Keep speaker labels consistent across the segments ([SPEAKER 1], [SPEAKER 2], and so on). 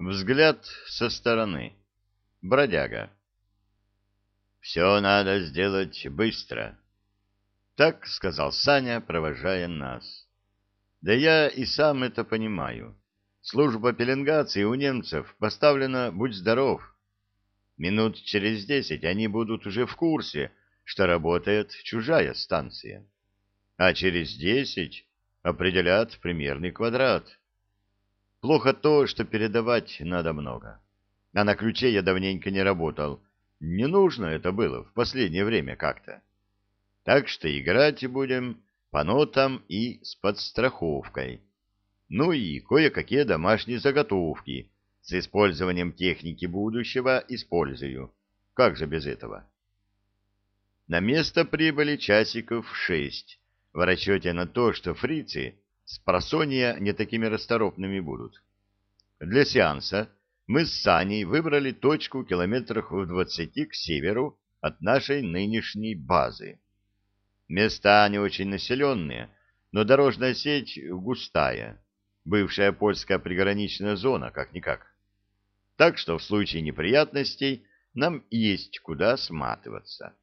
[SPEAKER 1] Взгляд со стороны. Бродяга. «Все надо сделать быстро», — так сказал Саня, провожая нас. «Да я и сам это понимаю. Служба пеленгации у немцев поставлена «Будь здоров». Минут через десять они будут уже в курсе, что работает чужая станция. А через десять определят примерный квадрат. Плохо то, что передавать надо много. А на ключе я давненько не работал. Не нужно это было в последнее время как-то. Так что играть будем по нотам и с подстраховкой. Ну и кое-какие домашние заготовки с использованием техники будущего использую. Как же без этого? На место прибыли часиков шесть, в расчете на то, что фрицы с просонья не такими расторопными будут. Для сеанса мы с Саней выбрали точку километрах в двадцати к северу от нашей нынешней базы. Места не очень населенные, но дорожная сеть густая, бывшая польская приграничная зона, как-никак. Так что в случае неприятностей нам есть куда сматываться.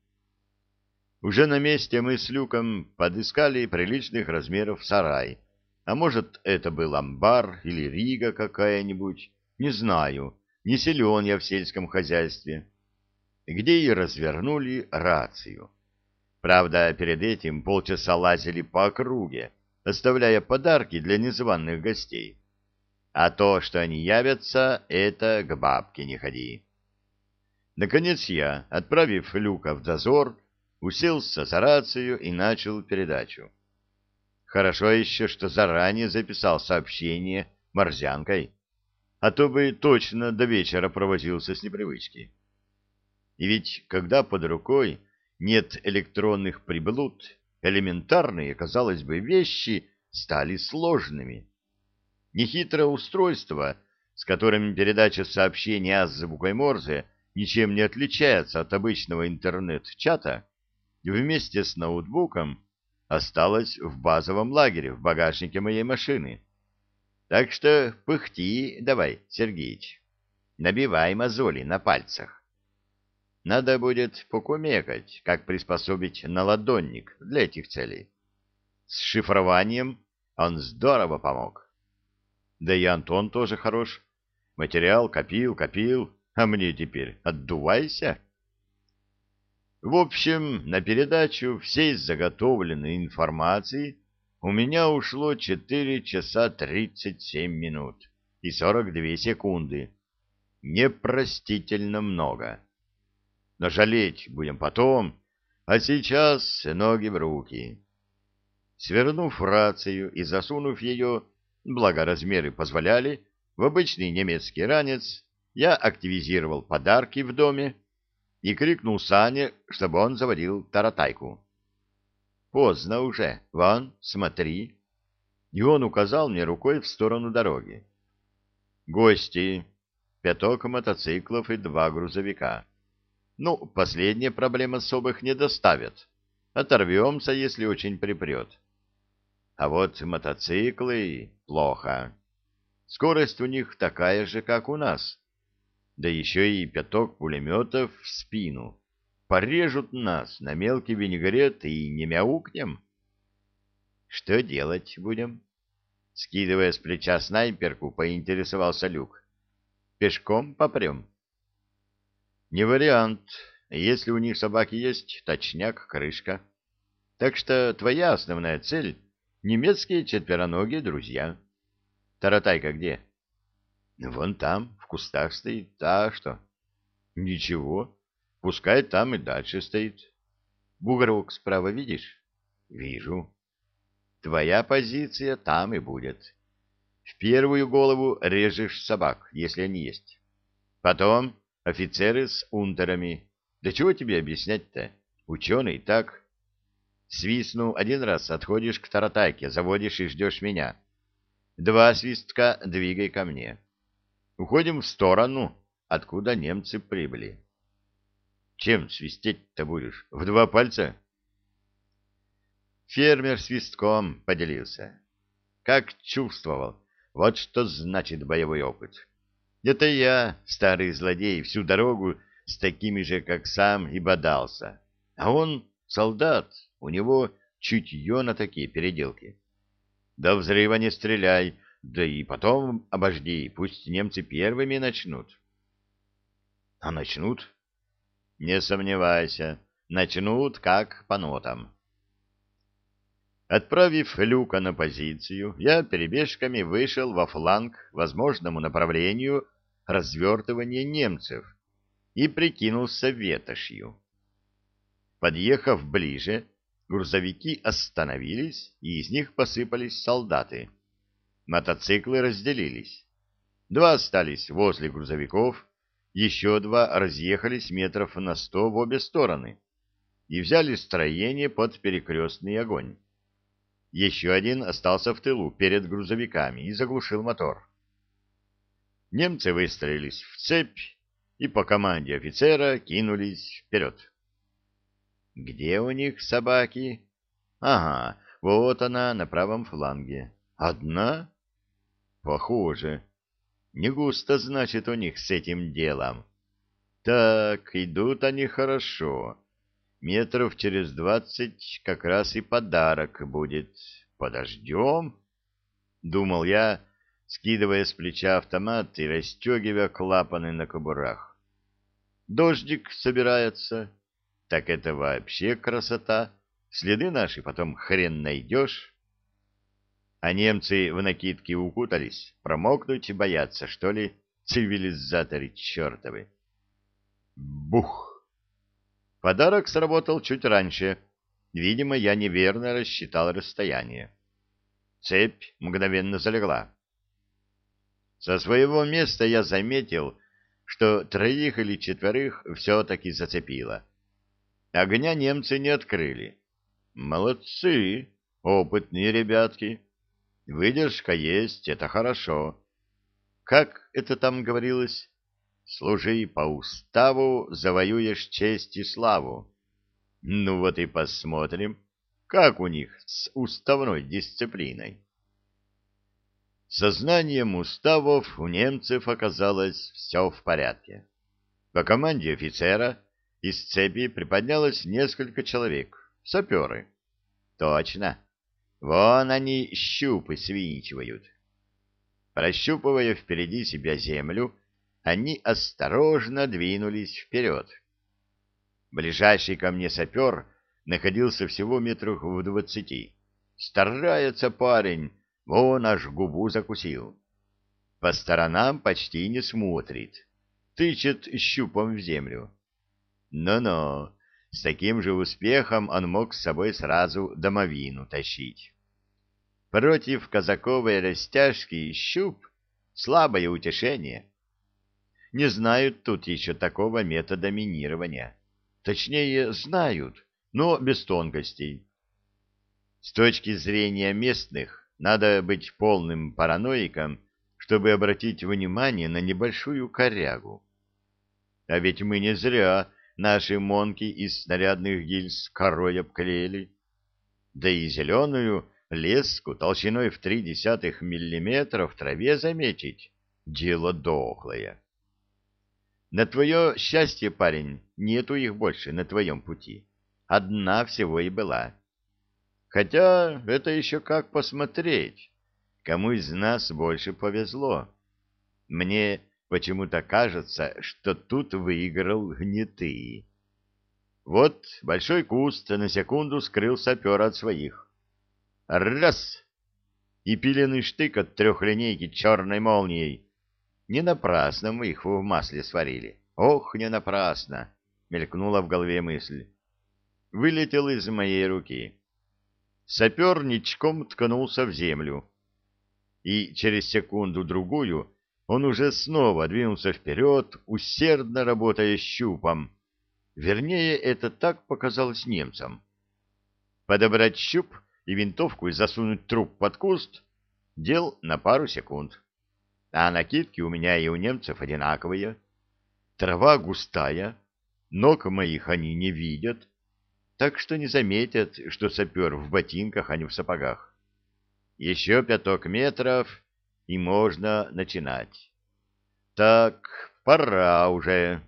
[SPEAKER 1] Уже на месте мы с Люком подыскали приличных размеров сарай, а может, это был амбар или рига какая-нибудь, не знаю, не силен я в сельском хозяйстве, где и развернули рацию. Правда, перед этим полчаса лазили по округе, оставляя подарки для незваных гостей. А то, что они явятся, это к бабке не ходи. Наконец я, отправив Люка в дозор, уселся за рацию и начал передачу. Хорошо еще, что заранее записал сообщение морзянкой, а то бы точно до вечера провозился с непривычки. И ведь, когда под рукой нет электронных приблуд, элементарные, казалось бы, вещи стали сложными. Нехитрое устройство, с которым передача сообщений азбукой Морзе ничем не отличается от обычного интернет-чата, вместе с ноутбуком осталась в базовом лагере в багажнике моей машины. Так что пыхти давай, Сергеич, набивай мозоли на пальцах. Надо будет покумекать, как приспособить наладонник для этих целей. С шифрованием он здорово помог. Да и Антон тоже хорош. Материал копил, копил, а мне теперь отдувайся. В общем, на передачу всей заготовленной информации у меня ушло 4 часа 37 минут и 42 секунды. Непростительно много. Но жалеть будем потом, а сейчас ноги в руки. Свернув рацию и засунув ее, благо размеры позволяли, в обычный немецкий ранец, я активизировал подарки в доме, и крикнул Сане, чтобы он заводил таратайку. «Поздно уже. Вон, смотри». И он указал мне рукой в сторону дороги. «Гости. Пяток мотоциклов и два грузовика. Ну, последняя проблем особых не доставят. Оторвемся, если очень припрет. А вот мотоциклы — плохо. Скорость у них такая же, как у нас да еще и пяток пулеметов в спину. Порежут нас на мелкий винегрет и не мяукнем. Что делать будем? Скидывая с плеча снайперку, поинтересовался Люк. Пешком попрем? Не вариант. Если у них собаки есть, точняк, крышка. Так что твоя основная цель — немецкие четвероногие друзья. Таратайка где? Вон там, кустах стоит. А что? Ничего. Пускай там и дальше стоит. Бугорок справа видишь? Вижу. Твоя позиция там и будет. В первую голову режешь собак, если они есть. Потом офицеры с унтерами. Да чего тебе объяснять-то? Ученый так. Свистну один раз, отходишь к таратайке, заводишь и ждешь меня. Два свистка двигай ко мне. Уходим в сторону, откуда немцы прибыли. Чем свистеть-то будешь? В два пальца? Фермер свистком поделился. Как чувствовал. Вот что значит боевой опыт. Это я, старый злодей, всю дорогу с такими же, как сам, и бодался. А он солдат, у него чутье на такие переделки. До взрыва не стреляй, да и потом обожди, пусть немцы первыми начнут. А начнут? Не сомневайся, начнут как по нотам. Отправив Люка на позицию, я перебежками вышел во фланг возможному направлению развертывания немцев и прикинулся ветошью. Подъехав ближе, грузовики остановились, и из них посыпались солдаты. Мотоциклы разделились. Два остались возле грузовиков, еще два разъехались метров на сто в обе стороны и взяли строение под перекрестный огонь. Еще один остался в тылу перед грузовиками и заглушил мотор. Немцы выстроились в цепь и по команде офицера кинулись вперед. Где у них собаки? Ага, вот она на правом фланге. Одна? Похоже. Не густо, значит, у них с этим делом. Так, идут они хорошо. Метров через двадцать как раз и подарок будет. Подождем? Думал я, скидывая с плеча автомат и расстегивая клапаны на кобурах. Дождик собирается. Так это вообще красота. Следы наши потом хрен найдешь. А немцы в накидке укутались, промокнуть боятся, что ли, цивилизаторы чертовы. Бух! Подарок сработал чуть раньше. Видимо, я неверно рассчитал расстояние. Цепь мгновенно залегла. Со своего места я заметил, что троих или четверых все-таки зацепило. Огня немцы не открыли. Молодцы, опытные ребятки. Выдержка есть, это хорошо. Как это там говорилось? Служи по уставу, завоюешь честь и славу. Ну вот и посмотрим, как у них с уставной дисциплиной. Сознанием уставов у немцев оказалось все в порядке. По команде офицера из цепи приподнялось несколько человек, саперы. Точно, Вон они щупы свинчивают. Прощупывая впереди себя землю, они осторожно двинулись вперед. Ближайший ко мне сапер находился всего метрах в двадцати. Старается парень, вон аж губу закусил. По сторонам почти не смотрит, тычет щупом в землю. Но-но, с таким же успехом он мог с собой сразу домовину тащить. Против казаковой растяжки щуп — слабое утешение. Не знают тут еще такого метода минирования. Точнее, знают, но без тонкостей. С точки зрения местных, надо быть полным параноиком, чтобы обратить внимание на небольшую корягу. А ведь мы не зря наши монки из снарядных гильз корой обклеили. Да и зеленую леску толщиной в три десятых миллиметра в траве заметить — дело дохлое. На твое счастье, парень, нету их больше на твоем пути. Одна всего и была. Хотя это еще как посмотреть, кому из нас больше повезло. Мне Почему-то кажется, что тут выиграл гнеты. Вот большой куст на секунду скрыл сапера от своих. Раз! И пиленный штык от трехлинейки черной молнией. Не напрасно мы их в масле сварили. Ох, не напрасно! Мелькнула в голове мысль. Вылетел из моей руки. Сапер ничком ткнулся в землю. И через секунду-другую он уже снова двинулся вперед, усердно работая щупом. Вернее, это так показалось немцам. Подобрать щуп и винтовку и засунуть труп под куст — дел на пару секунд. А накидки у меня и у немцев одинаковые. Трава густая, ног моих они не видят, так что не заметят, что сапер в ботинках, а не в сапогах. Еще пяток метров, и можно начинать. Так, пора уже.